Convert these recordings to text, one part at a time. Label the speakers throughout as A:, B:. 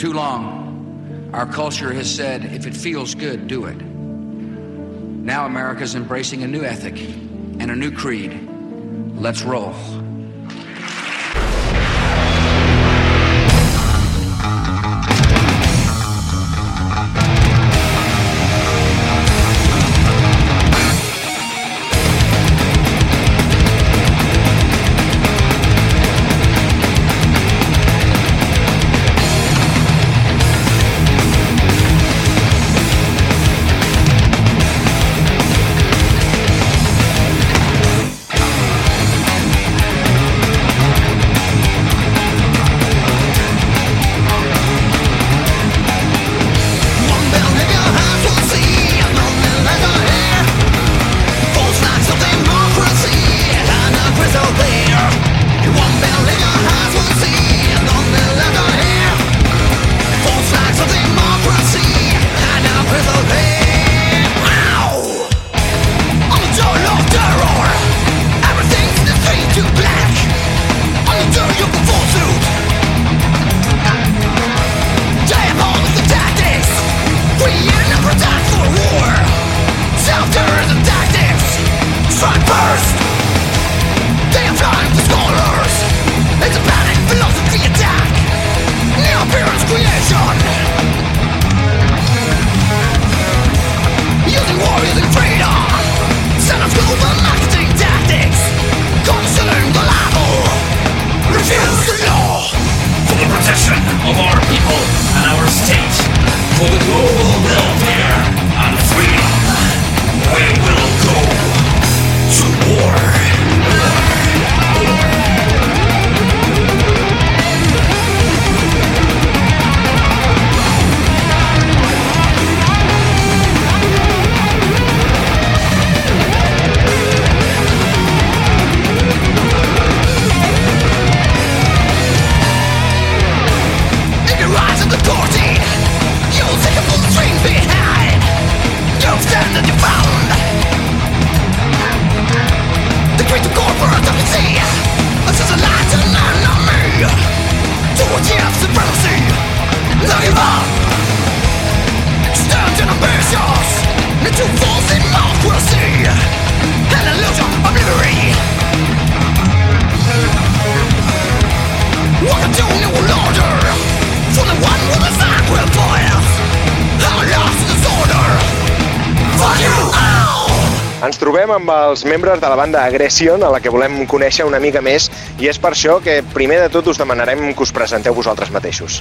A: too long, our culture has said, if it feels good, do it. Now America's embracing a new ethic and a new creed. Let's roll.
B: Ens trobem amb els membres de la banda Aggression, a la que volem conèixer una mica més, i és per això que primer de tot us demanarem que us presenteu vosaltres mateixos.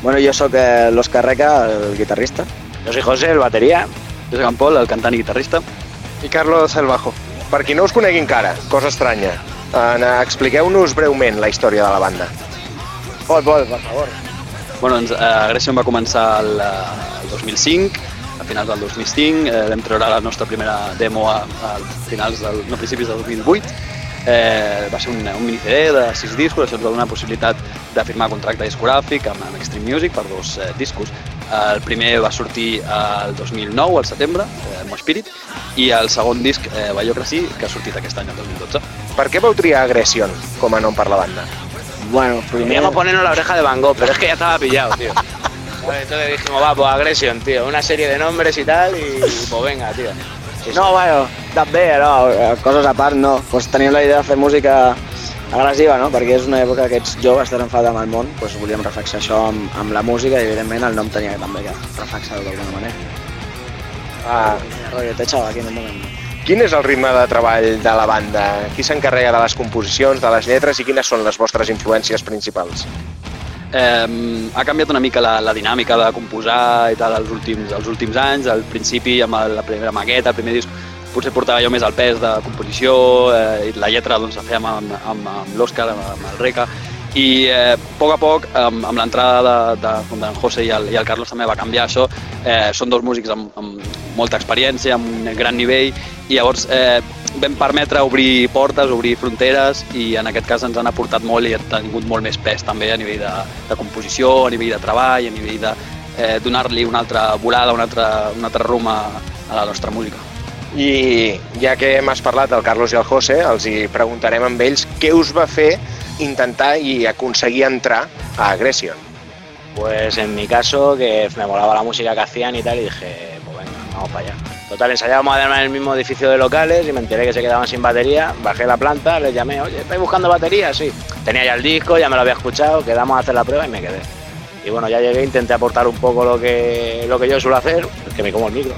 C: Bueno, yo soy eh, l'Òscar Reca, el guitarrista.
D: Yo soy José, el batería.
E: Jo soc en Pol, el cantant i guitarrista.
B: I Carlos el bajo. Per qui no us conegui encara, cosa estranya, eh, expliqueu-nos breument la història de la banda.
C: Pol, Pol, per favor.
E: Bueno, doncs, eh, Aggression va començar el, eh, el 2005, a finals del 2005, eh, vam treure la nostra primera demo a, a finals del, no, principis del 2008, eh, va ser un, un mini CD de sis discos, això ens va donar possibilitat de firmar contracte discogràfic amb, amb Extreme Music per dos eh, discos. El primer va sortir el 2009, al setembre, eh, Mo Spirit, i el segon disc, eh, Biocracy, que ha sortit aquest any, el 2012.
B: Per què vau triar Aggression com a nom per la banda?
C: Bueno, primero...
D: Ponernos la oreja de Van Gogh, pero es que ya estaba pillado, tío. Entonces dijimos, va, pues Aggression, tío. Una serie de nombres y tal, y pues venga, tío. Sí, sí.
C: No, bueno, també, no, coses a part, no. Pues teníem la idea de fer música agressiva, no? Perquè és una època que ets jove, estàs enfadat amb el món, pues volíem reflexar això amb, amb la música i evidentment el nom tenia també que reflexar-ho d'alguna manera.
B: Ah,
C: Rotllo, te echado aquí en un moment.
B: Quin és el ritme de treball de la banda? Qui s'encarrega de les composicions, de les lletres i quines són les vostres influències principals?
E: Eh, ha canviat una mica la, la dinàmica de composar i tal els últims, els últims anys. Al principi, amb la primera maqueta, el primer disc, potser portava jo més el pes de composició eh, i la lletra doncs, la fèiem amb, amb, amb l'Òscar, amb, amb el Reca, i eh, a poc a poc, amb, amb l'entrada de, de, d'en José i el, i el Carlos també va canviar això. Eh, són dos músics amb, amb molta experiència, amb un gran nivell, i llavors eh, vam permetre obrir portes, obrir fronteres, i en aquest cas ens han aportat molt i ha tingut molt més pes també a nivell de, de composició, a nivell de treball, a nivell de eh, donar-li una altra volada, un altre, un altre rumb a, a la nostra música.
B: I ja que m'has parlat del Carlos i el José, els hi preguntarem amb ells què us va fer intentar i aconseguir entrar a Aggression.
D: Pues en mi caso, que me molaba la música que hacían y tal, y dije, pues venga, vamos para allá. Total, ensayábamos además en el mismo edificio de locales y me enteré que se quedaban sin batería. Bajé la planta, les llamé, oye, ¿estáis buscando batería? Sí. Tenía ya el disco, ya me lo había escuchado, quedamos a hacer la prueba y me quedé. Y bueno, ya llegué, intenté aportar un poco lo que, lo que yo suelo hacer, que me como el micro.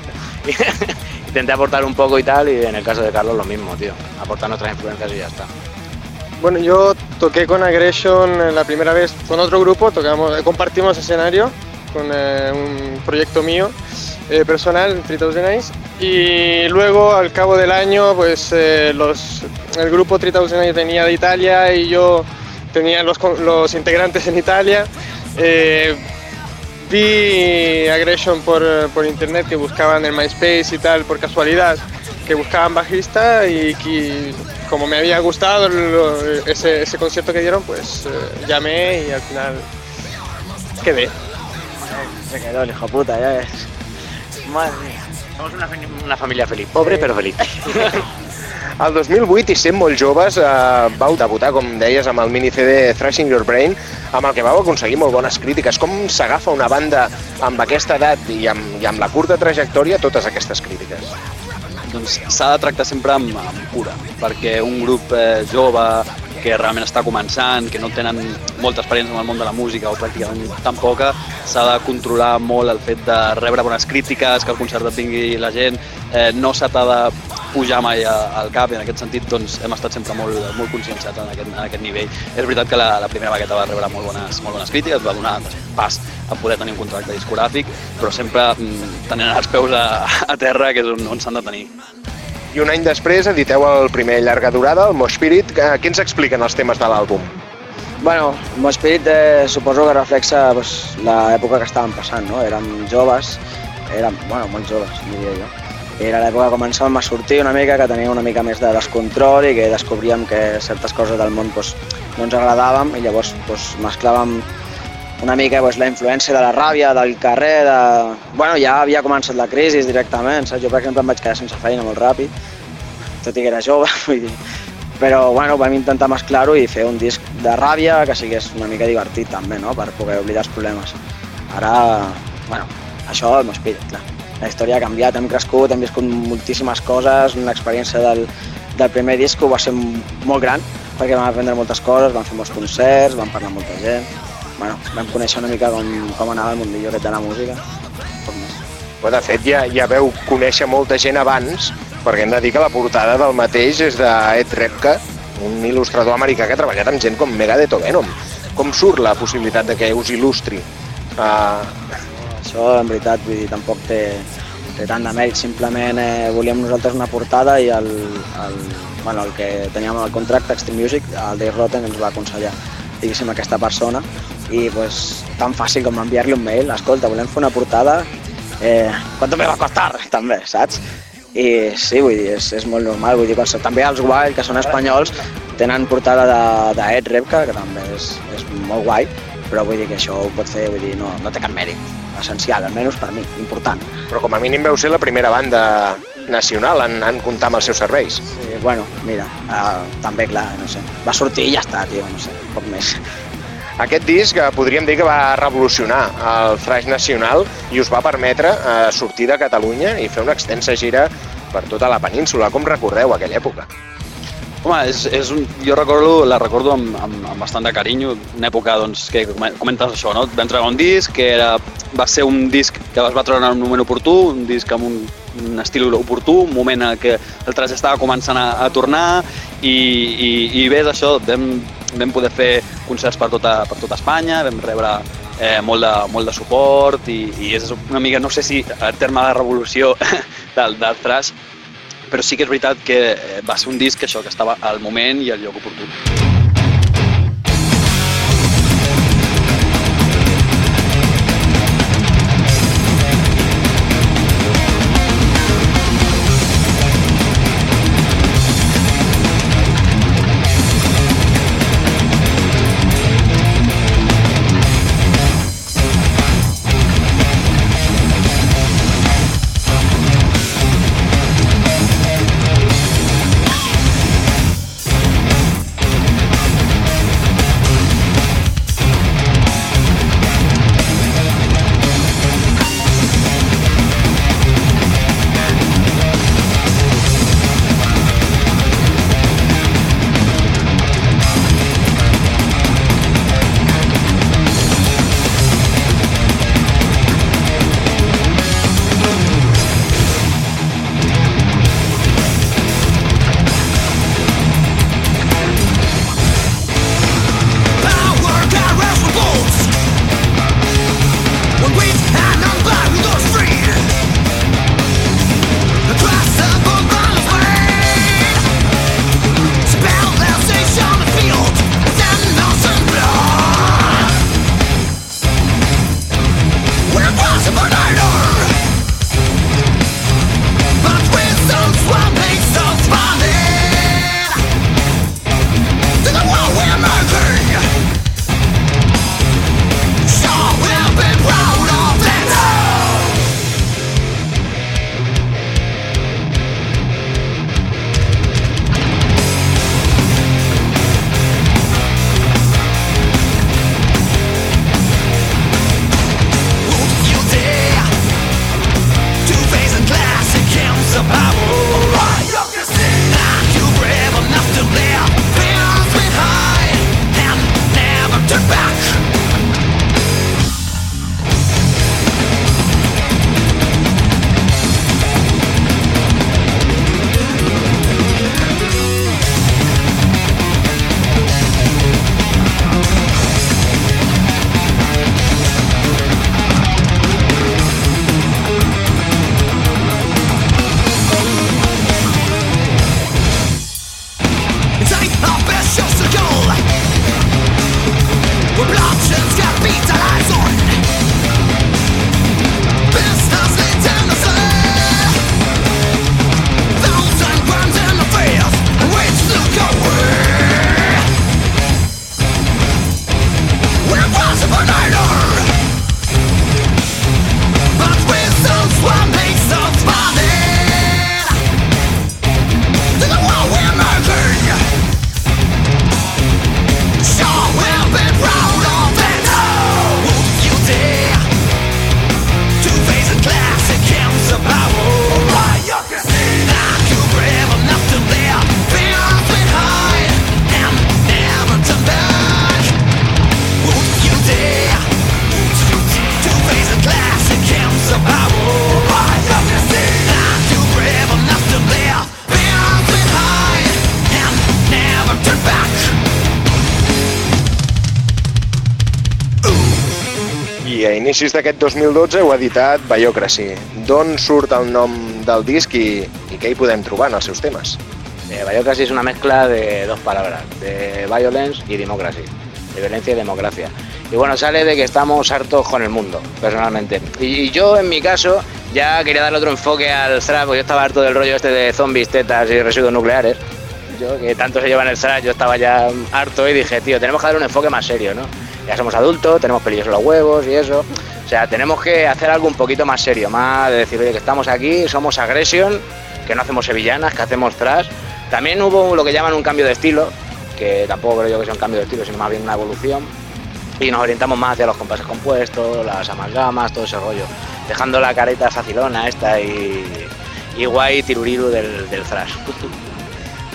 D: intenté aportar un poco y tal, y en el caso de Carlos lo mismo, tío. Aportar nuestras influencias y ya está.
F: Bueno, yo toqué con Aggression la primera vez con otro grupo, tocamos, compartimos escenario con eh, un proyecto mío eh, personal, 3000 Eyes, y luego al cabo del año, pues eh, el grupo 3000 Eyes venía de Italia y yo tenía los, integrantes en Italia. Eh, vi Aggression por, por internet que buscaban en MySpace y tal, por casualidad, que buscaban bajista y que como me había gustado lo- ese, ese concierto que dieron, pues eh, llamé y al final quedé.
C: Se quedó el hijo puta, ya ves. Madre mía.
D: Somos una, una familia feliz, pobre pero feliz.
B: El 2008, i sent molt joves, eh, vau debutar, com deies, amb el mini CD Thrashing Your Brain, amb el que vau aconseguir molt bones crítiques. Com s'agafa una banda amb aquesta edat i amb, i amb la curta trajectòria totes aquestes crítiques?
E: Doncs s'ha de tractar sempre amb, amb cura, perquè un grup eh, jove que realment està començant, que no tenen molta experiència en el món de la música o pràcticament tan poca, s'ha de controlar molt el fet de rebre bones crítiques, que el concert et vingui la gent, eh, no se t'ha de pujar mai al cap i en aquest sentit doncs, hem estat sempre molt, molt conscienciats en aquest, en aquest nivell. És veritat que la, la primera maqueta va rebre molt bones, molt bones crítiques, va donar pas a poder tenir un contracte discogràfic, però sempre mm, tenint els peus a, a terra, que és on, on s'han de tenir.
B: I un any després editeu el primer llarga durada, el Mosh Spirit. Eh, Què ens expliquen els temes de l'àlbum?
C: Bueno, espírit eh, suposo que reflexa pues, l'època que estàvem passant, no? Érem joves, érem, bueno, molt joves, diria jo. Era l'època que començàvem a sortir una mica, que teníem una mica més de descontrol i que descobríem que certes coses del món pues, no ens agradàvem i llavors pues, mesclàvem una mica pues, la influència de la ràbia, del carrer, de... Bueno, ja havia començat la crisi directament, saps? Jo, per exemple, em vaig quedar sense feina molt ràpid, tot i que era jove, vull dir, però bueno, vam intentar mesclar-ho i fer un disc de ràbia que sigués una mica divertit també, no? per poder oblidar els problemes. Ara, bueno, això el espírit, clar. La història ha canviat, hem crescut, hem viscut moltíssimes coses, l'experiència del, del primer disc va ser molt gran, perquè vam aprendre moltes coses, vam fer molts concerts, vam parlar amb molta gent, bueno, vam conèixer una mica com, com anava el mundillo aquest de la música.
B: Però, de fet, ja, ja veu conèixer molta gent abans, perquè hem de dir que la portada del mateix és d'Ed Repka, un il·lustrador americà que ha treballat amb gent com Megadeth o Venom. Com surt la possibilitat de que us il·lustri? Uh,
C: Això, en veritat, vull dir, tampoc té, té tant de mèrit. Simplement eh, volíem nosaltres una portada i el, el, bueno, el que teníem el contracte, Extreme Music, el Dave Rotten ens va aconsellar, diguéssim, aquesta persona i pues, tan fàcil com enviar-li un mail, escolta, volem fer una portada, eh, ¿cuánto me va costar? També, saps? I sí, vull dir, és, és molt normal, vull dir, també els Wild, que són espanyols, tenen portada de- d'Ed Repka, que també és, és molt guai, però vull dir que això ho pot fer, vull dir, no, no té cap mèrit, essencial, almenys per mi, important.
B: però com a mínim veu ser la primera banda nacional en, en comptar amb els seus serveis.
C: Sí, bueno, mira, uh, també, clar, no sé, va sortir i ja està, tio, no sé, poc més.
B: Aquest disc eh, podríem dir que va revolucionar el thrash nacional i us va permetre eh, sortir de Catalunya i fer una extensa gira per tota la península. Com recordeu aquella època?
E: Home, és, és un, jo recordo, la recordo amb, amb, amb bastant de carinyo, una època doncs, que comen- comentes això, no? Vam treure un disc que era, va ser un disc que es va treure en un moment oportú, un disc amb un, un estil oportú, un moment en què el traje estava començant a, a tornar i, i, i bé, això, vam, vam poder fer concerts per tota, per tota Espanya, vam rebre eh, molt, de, molt de suport i, i és una mica, no sé si el terme de revolució del, del thrash, però sí que és veritat que eh, va ser un disc que això que estava al moment i al lloc oportú.
B: I a inicis d'aquest 2012 heu editat Biocracy. D'on surt el nom del disc i, i què hi podem trobar en els seus temes?
D: Eh, Biocracy es una mezcla de dos palabras, de violence y democracy, de violencia y democracia. Y bueno, sale de que estamos hartos con el mundo, personalmente. Y, yo, en mi caso, ya quería darle otro enfoque al thrash, porque yo estaba harto del rollo este de zombies, tetas y residuos nucleares. Yo, que tanto se lleva en el thrash, yo estaba ya harto y dije, tío, tenemos que darle un enfoque más serio, ¿no? Ya somos adultos, tenemos pelillos los huevos y eso. O sea, tenemos que hacer algo un poquito más serio, más de decir, oye, que estamos aquí, somos Aggression, que no hacemos sevillanas, que hacemos thrash. También hubo lo que llaman un cambio de estilo, que tampoco creo yo que sea un cambio de estilo, sino más bien una evolución. Y nos orientamos más hacia los compases compuestos, las amalgamas, todo ese rollo. Dejando la careta facilona esta y, y guay tiruriru del, del thrash.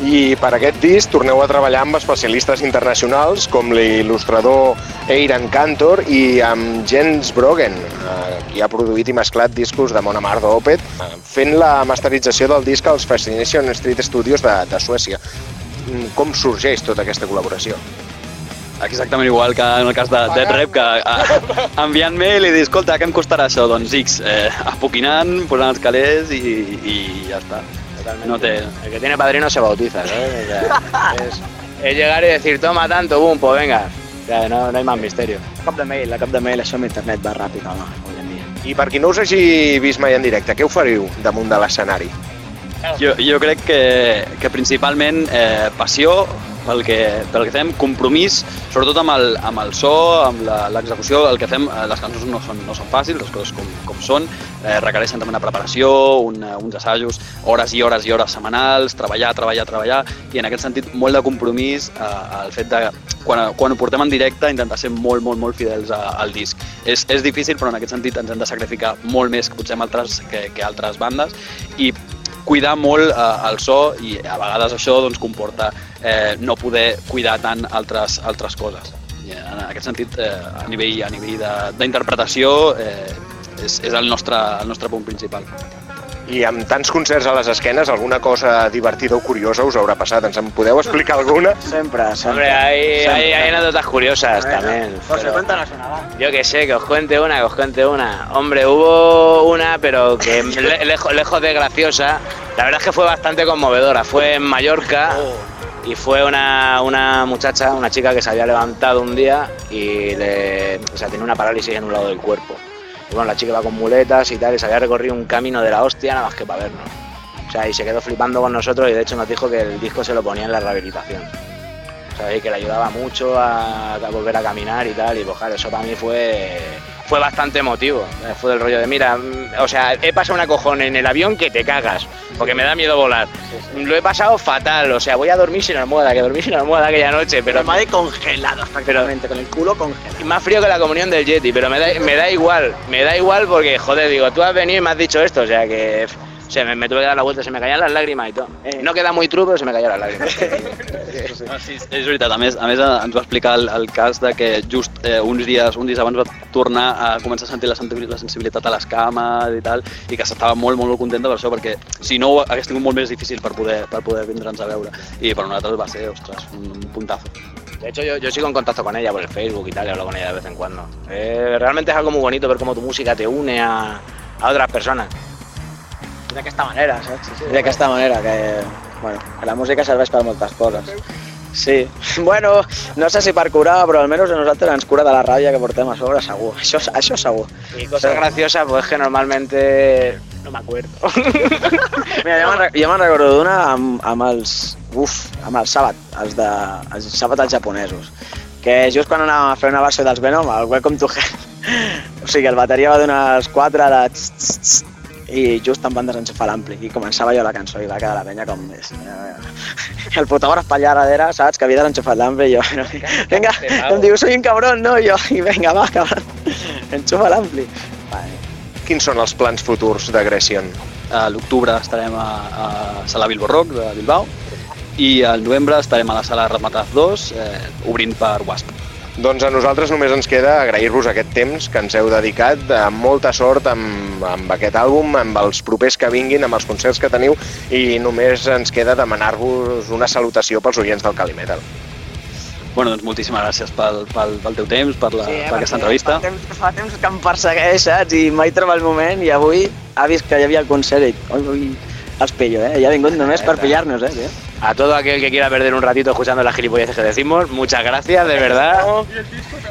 B: I per aquest disc torneu a treballar amb especialistes internacionals com l'il·lustrador Eiran Cantor i amb Jens Brogen, eh, qui ha produït i mesclat discos de Mona Mar d'Opet, eh, fent la masterització del disc als Fascination Street Studios de, de Suècia. Mm, Com sorgeix tota aquesta col·laboració?
E: Exactament igual que en el cas de Dead Rep, que eh, enviant mail i dir, escolta, què em costarà això? Doncs X, eh, apoquinant, posant els calés i, i ja està. No té...
D: El que tiene padrino se bautiza, sea, es, es llegar y decir, toma tanto, boom, pues venga. O sea, no, no hay más misterio.
C: Cap de mail, a cap de mail, això amb internet va ràpid, home, avui en dia.
B: I per qui no us hagi vist mai en directe, què oferiu damunt de l'escenari?
E: Jo, jo crec que, que principalment eh, passió pel que, pel que fem, compromís, sobretot amb el, amb el so, amb l'execució, el que fem, eh, les cançons no són, no són fàcils, les coses com, com són, eh, requereixen també una preparació, un, eh, uns assajos, hores i hores i hores setmanals, treballar, treballar, treballar, i en aquest sentit molt de compromís eh, al fet de, quan, quan ho portem en directe, intentar ser molt, molt, molt fidels a, al disc. És, és difícil, però en aquest sentit ens hem de sacrificar molt més que potser altres, que, que altres bandes, i cuidar molt eh, el so i a vegades això doncs, comporta eh, no poder cuidar tant altres, altres coses. I en aquest sentit, eh, a nivell, a nivell de- d'interpretació, eh, és, és el, nostre, el nostre punt principal.
B: I amb tants concerts a les esquenes, alguna cosa divertida o curiosa us haurà passat? Ens en podeu explicar alguna?
C: Sempre, sempre.
D: Hombre, hay,
C: Sempre.
D: hay, hay anécdotas curiosas
C: Venga.
D: también.
C: Una, va.
D: Yo que sé, que os cuente una, que os cuente una. Hombre, hubo una, pero que le- lejos, lejos de graciosa, la verdad es que fue bastante conmovedora. Fue en Mallorca y fue una, una muchacha, una chica que se había levantado un día y o sea, tenía una parálisis en un lado del cuerpo. Y bueno, la chica iba con muletas y tal, y se había recorrido un camino de la hostia nada más que para vernos. O sea, y se quedó flipando con nosotros y de hecho nos dijo que el disco se lo ponía en la rehabilitación. O sea, y que le ayudaba mucho a, a volver a caminar y tal. Y pues claro, eso para mí fue, fue bastante emotivo. Eh, Fue del rollo de, mira, mm, o sea, he pasado una cojón en el avión que te cagas, porque me da miedo volar. Lo he pasado fatal, o sea, voy a dormir sin almohada, que dormí sin almohada aquella noche, pero
C: Pero Madrid congelado prácticamente, con el culo congelado.
D: más frío que la comunión del Yeti, pero me da, me da igual, me da igual porque, joder, digo, tú has venido y me has dicho esto, o sea que, sea, me, me tuve que dar la vuelta, se me caían las lágrimas y todo.
C: Eh.
D: No queda muy true, pero se me caían las lágrimas.
E: Ah, sí, és veritat. A més, a més ens va explicar el, el cas de que just eh, uns dies uns dies abans va tornar a començar a sentir la, la sensibilitat a les cames i tal, i que s'estava molt, molt, molt contenta per això, perquè si no ho hagués tingut molt més difícil per poder, per poder vindre'ns a veure. I per nosaltres va ser, ostres, un, un puntazo.
D: De hecho, yo, yo sigo en contacto con ella por el Facebook y tal, y hablo con ella de vez en cuando. Eh, realmente es algo muy bonito ver cómo tu música te une a, a otras personas.
C: D'aquesta manera, saps? Sí, D'aquesta manera, que, bueno, la música serveix per moltes coses. Sí. Bueno, no sé si per curar, però almenys a nosaltres ens cura de la ràbia que portem a sobre, segur. Això, això segur.
D: Y cosas graciosas, pues que normalmente no me acuerdo.
C: Mira, jo me'n recordo d'una amb, amb els... Uf, amb el Sàbat, els de... els Sàbat els japonesos. Que just quan anàvem a fer una versió dels Venom, el Welcome to Hell, o sigui, el bateria va donar els quatre de... tss, tss, tss, i just em van desenxufar l'ampli i començava jo la cançó i va quedar la penya com més. I el fotògraf per allà darrere, saps, que havia desenxufat l'ampli i jo, vinga, em diu, soy un cabrón, no? I jo, i vinga, va, cabron, enxufa l'ampli. Vale.
B: Quins són els plans futurs d'Aggression?
E: A l'octubre estarem a, a Sala Bilbo Rock de Bilbao i al novembre estarem a la sala Ramataz 2 eh, obrint per Wasp.
B: Doncs a nosaltres només ens queda agrair-vos aquest temps que ens heu dedicat, amb molta sort amb, amb aquest àlbum, amb els propers que vinguin, amb els concerts que teniu, i només ens queda demanar-vos una salutació pels oients del Cali Metal.
G: Bueno, doncs moltíssimes gràcies pel, pel, pel teu temps, per, la,
C: eh,
G: per aquesta entrevista.
C: Fa temps, fa temps que em persegueix, saps? I mai troba el moment i avui ha vist que hi havia el concert i ui, ui, els pillo, eh? I ha vingut només per pillar-nos, eh, tio?
D: A todo aquel que quiera perder un ratito escuchando las gilipolleces que decimos, muchas gracias, de verdad.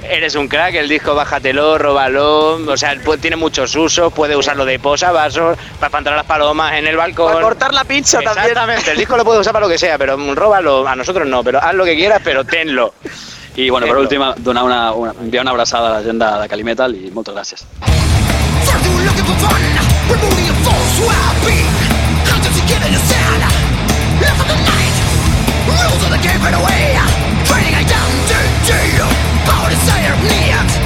D: Eres un crack, el disco bájatelo, róbalo, o sea, tiene muchos usos, puede usarlo de posavasos, para espantar a las palomas en el balcón.
C: Para cortar la pincha también.
D: Exactamente, el disco lo puede usar para lo que sea, pero róbalo, a nosotros no, pero haz lo que quieras, pero tenlo.
G: I, bueno, per
D: Tenlo.
G: últim, donar una, una, enviar una abraçada a la gent de, de Calimetal i moltes gràcies.
E: First you were looking for fun, removing your false well-being. How did you get in the so they gave it away Training I down to you Power, desire, needs.